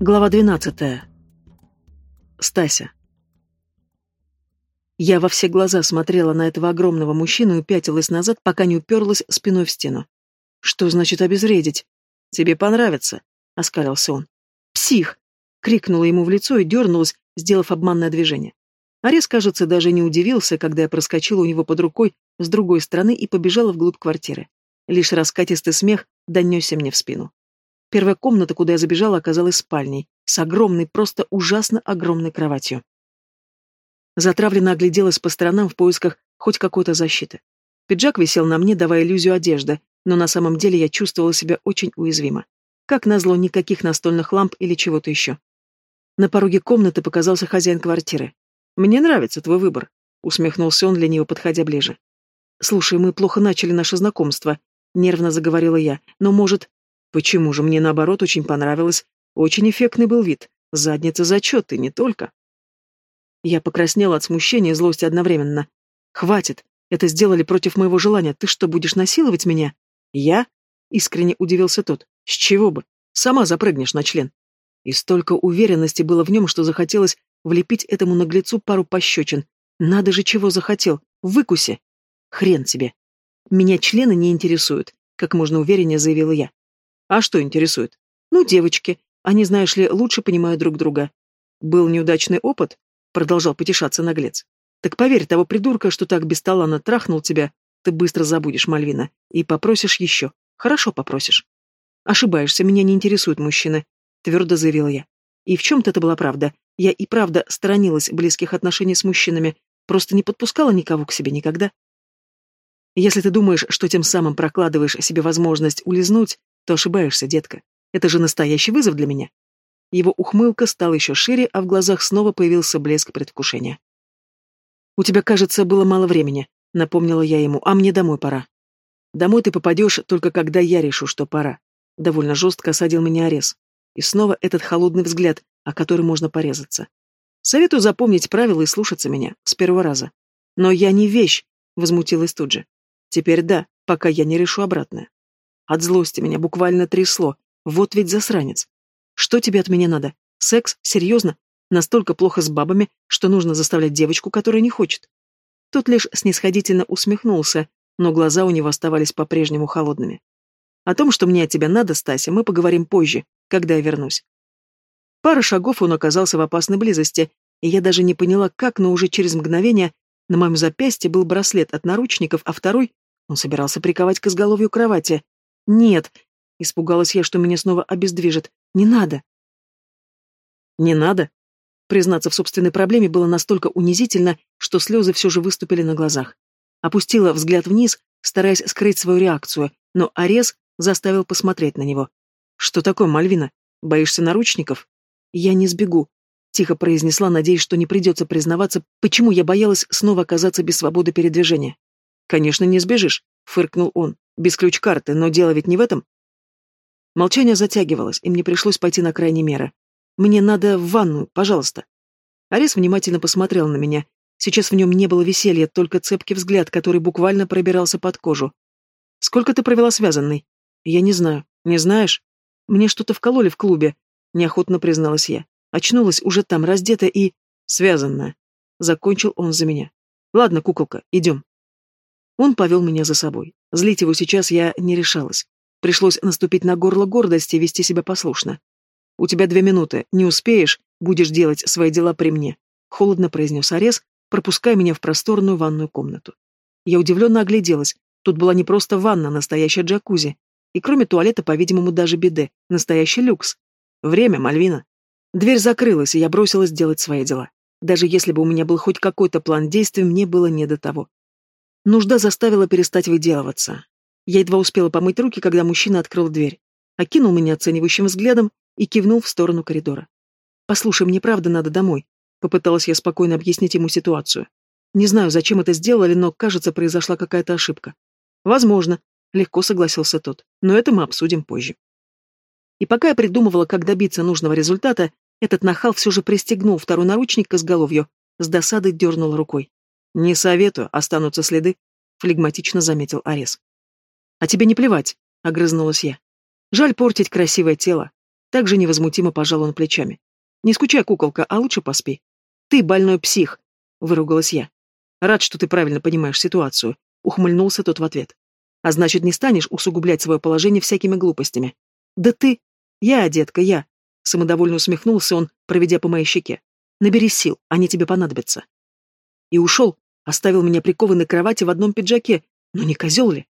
Глава 12. Стася. Я во все глаза смотрела на этого огромного мужчину и пятилась назад, пока не уперлась спиной в стену. «Что значит обезвредить?» «Тебе понравится», — оскалился он. «Псих!» — крикнула ему в лицо и дернулась, сделав обманное движение. Арес, кажется, даже не удивился, когда я проскочила у него под рукой с другой стороны и побежала вглубь квартиры. Лишь раскатистый смех донесся мне в спину. Первая комната, куда я забежала, оказалась спальней, с огромной, просто ужасно огромной кроватью. Затравленно огляделась по сторонам в поисках хоть какой-то защиты. Пиджак висел на мне, давая иллюзию одежды, но на самом деле я чувствовала себя очень уязвимо. Как назло, никаких настольных ламп или чего-то еще. На пороге комнаты показался хозяин квартиры. «Мне нравится твой выбор», — усмехнулся он, лениво подходя ближе. «Слушай, мы плохо начали наше знакомство», — нервно заговорила я. «Но, может...» «Почему же? Мне, наоборот, очень понравилось. Очень эффектный был вид. Задница зачет, и не только». Я покраснела от смущения и злости одновременно. «Хватит. Это сделали против моего желания. Ты что, будешь насиловать меня?» «Я?» — искренне удивился тот. «С чего бы? Сама запрыгнешь на член». И столько уверенности было в нем, что захотелось влепить этому наглецу пару пощечин. Надо же, чего захотел. Выкуси. Хрен тебе. Меня члены не интересуют, как можно увереннее заявила я. А что интересует? Ну, девочки. Они, знаешь ли, лучше понимают друг друга. Был неудачный опыт? Продолжал потешаться наглец. Так поверь, того придурка, что так бесталанно трахнул тебя, ты быстро забудешь, Мальвина, и попросишь еще. Хорошо попросишь. Ошибаешься, меня не интересуют мужчины, твердо заявила я. И в чем-то это была правда. Я и правда сторонилась близких отношений с мужчинами, просто не подпускала никого к себе никогда. Если ты думаешь, что тем самым прокладываешь себе возможность улизнуть, то ошибаешься, детка. Это же настоящий вызов для меня. Его ухмылка стала еще шире, а в глазах снова появился блеск предвкушения. «У тебя, кажется, было мало времени», — напомнила я ему, — «а мне домой пора». «Домой ты попадешь только когда я решу, что пора». Довольно жестко осадил меня Арес. И снова этот холодный взгляд, о который можно порезаться. Советую запомнить правила и слушаться меня с первого раза. «Но я не вещь», — возмутилась тут же. Теперь да, пока я не решу обратное. От злости меня буквально трясло. Вот ведь засранец. Что тебе от меня надо? Секс? Серьезно? Настолько плохо с бабами, что нужно заставлять девочку, которая не хочет. Тот лишь снисходительно усмехнулся, но глаза у него оставались по-прежнему холодными. О том, что мне от тебя надо, Стася, мы поговорим позже, когда я вернусь. Пара шагов он оказался в опасной близости, и я даже не поняла, как, но уже через мгновение на моем запястье был браслет от наручников, а второй он собирался приковать к изголовью кровати. «Нет!» — испугалась я, что меня снова обездвижит. «Не надо!» «Не надо?» Признаться в собственной проблеме было настолько унизительно, что слезы все же выступили на глазах. Опустила взгляд вниз, стараясь скрыть свою реакцию, но Арес заставил посмотреть на него. «Что такое, Мальвина? Боишься наручников?» «Я не сбегу», — тихо произнесла, надеясь, что не придется признаваться, почему я боялась снова оказаться без свободы передвижения. «Конечно, не сбежишь», — фыркнул он. «Без ключ-карты, но дело ведь не в этом». Молчание затягивалось, и мне пришлось пойти на крайние меры. «Мне надо в ванную, пожалуйста». Арес внимательно посмотрел на меня. Сейчас в нем не было веселья, только цепкий взгляд, который буквально пробирался под кожу. «Сколько ты провела связанной?» «Я не знаю». «Не знаешь?» «Мне что-то вкололи в клубе», — неохотно призналась я. Очнулась уже там, раздета и... связанная. Закончил он за меня. «Ладно, куколка, идем». Он повел меня за собой. Злить его сейчас я не решалась. Пришлось наступить на горло гордости и вести себя послушно. «У тебя две минуты. Не успеешь, будешь делать свои дела при мне», — холодно произнес Арес, пропуская меня в просторную ванную комнату. Я удивленно огляделась. Тут была не просто ванна, а настоящая джакузи. И кроме туалета, по-видимому, даже биде. Настоящий люкс. Время, Мальвина. Дверь закрылась, и я бросилась делать свои дела. Даже если бы у меня был хоть какой-то план действий, мне было не до того. Нужда заставила перестать выделываться. Я едва успела помыть руки, когда мужчина открыл дверь, окинул меня оценивающим взглядом и кивнул в сторону коридора. «Послушай, мне правда надо домой», — попыталась я спокойно объяснить ему ситуацию. Не знаю, зачем это сделали, но, кажется, произошла какая-то ошибка. «Возможно», — легко согласился тот, — «но это мы обсудим позже». И пока я придумывала, как добиться нужного результата, этот нахал все же пристегнул второй наручник к изголовью, с досадой дернул рукой. «Не советую, останутся следы», — флегматично заметил Арес. «А тебе не плевать», — огрызнулась я. «Жаль портить красивое тело. Также невозмутимо пожал он плечами. Не скучай, куколка, а лучше поспи. Ты больной псих, выругалась я. Рад, что ты правильно понимаешь ситуацию, ухмыльнулся тот в ответ. А значит, не станешь усугублять свое положение всякими глупостями. Да ты... Я, детка, я. Самодовольно усмехнулся он, проведя по моей щеке. Набери сил, они тебе понадобятся. И ушел, оставил меня прикованной к кровати в одном пиджаке, но не козел ли?